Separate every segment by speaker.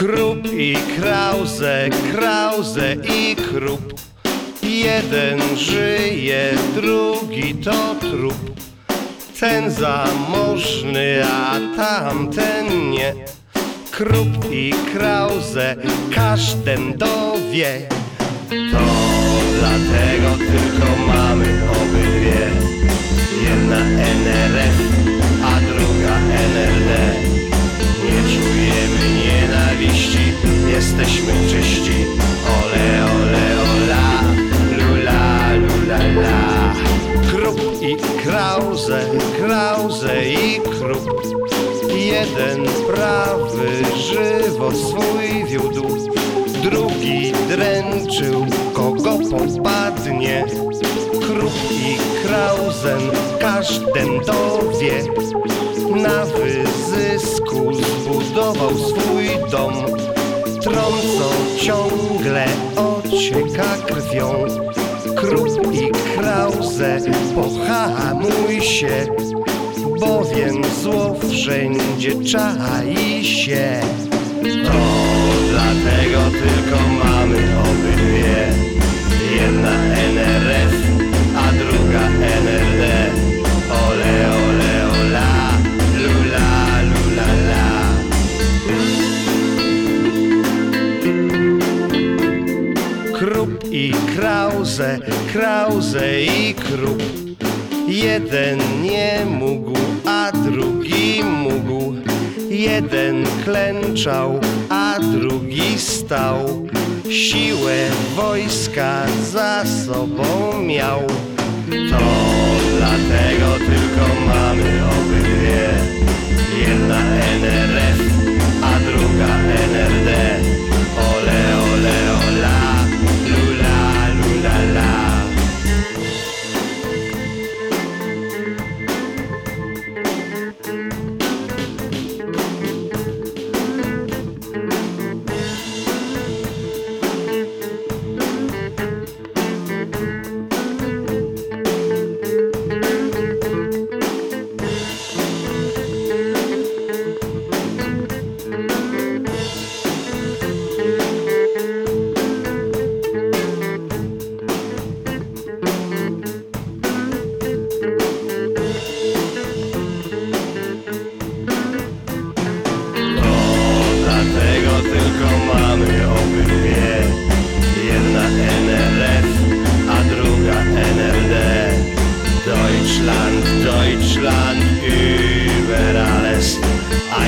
Speaker 1: Krup i Krause, Krause i Krup. Jeden żyje, drugi to trup. Ten zamożny, a tamten nie. Krup i Krause, każden dowie. To dlatego tylko mamy obydwie. Jedna NRF, jesteśmy czyści. Ole, ole, ola, lula, lula, la. Krup i Krause, Krause i Krup. Jeden prawy żywot swój wiódł, drugi dręczył kogo popadnie. Krup i Krausen każden dowie, na wyzysku zbudował swój dom. Trąco ciągle ocieka krwią. Krup i Krause, pohamuj się, bowiem zło wszędzie czai się. To dlatego tylko mamy obydwie. Jedna NRF, a druga NRD. Krause, Krause i Krup. Jeden nie mógł, a drugi mógł. Jeden klęczał, a drugi stał. Siłę wojska za sobą miał. To dlatego tylko mamy obydwie.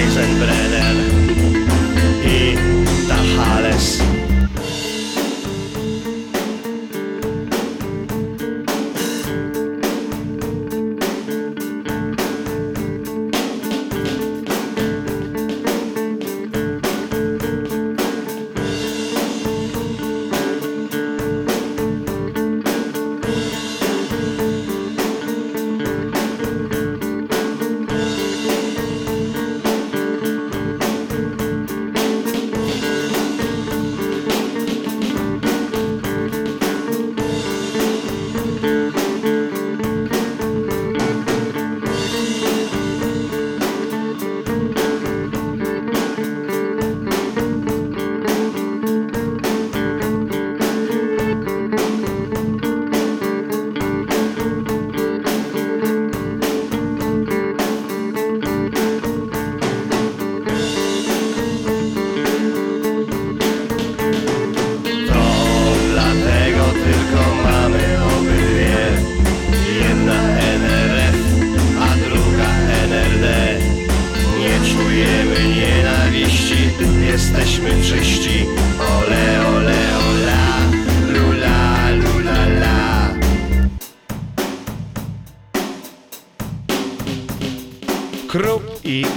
Speaker 1: Eisenbrenner i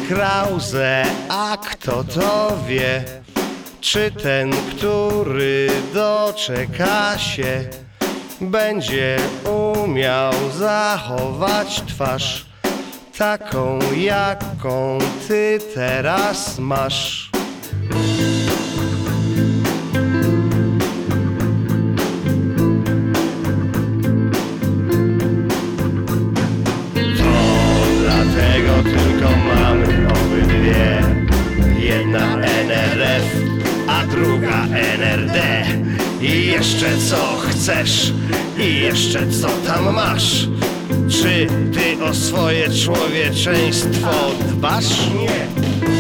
Speaker 1: Krause, a kto to wie? Czy ten, który doczeka się, będzie umiał zachować twarz taką, jaką ty teraz masz? NRD I jeszcze co chcesz I jeszcze co tam masz? Czy ty o swoje człowieczeństwo dbasz? Nie.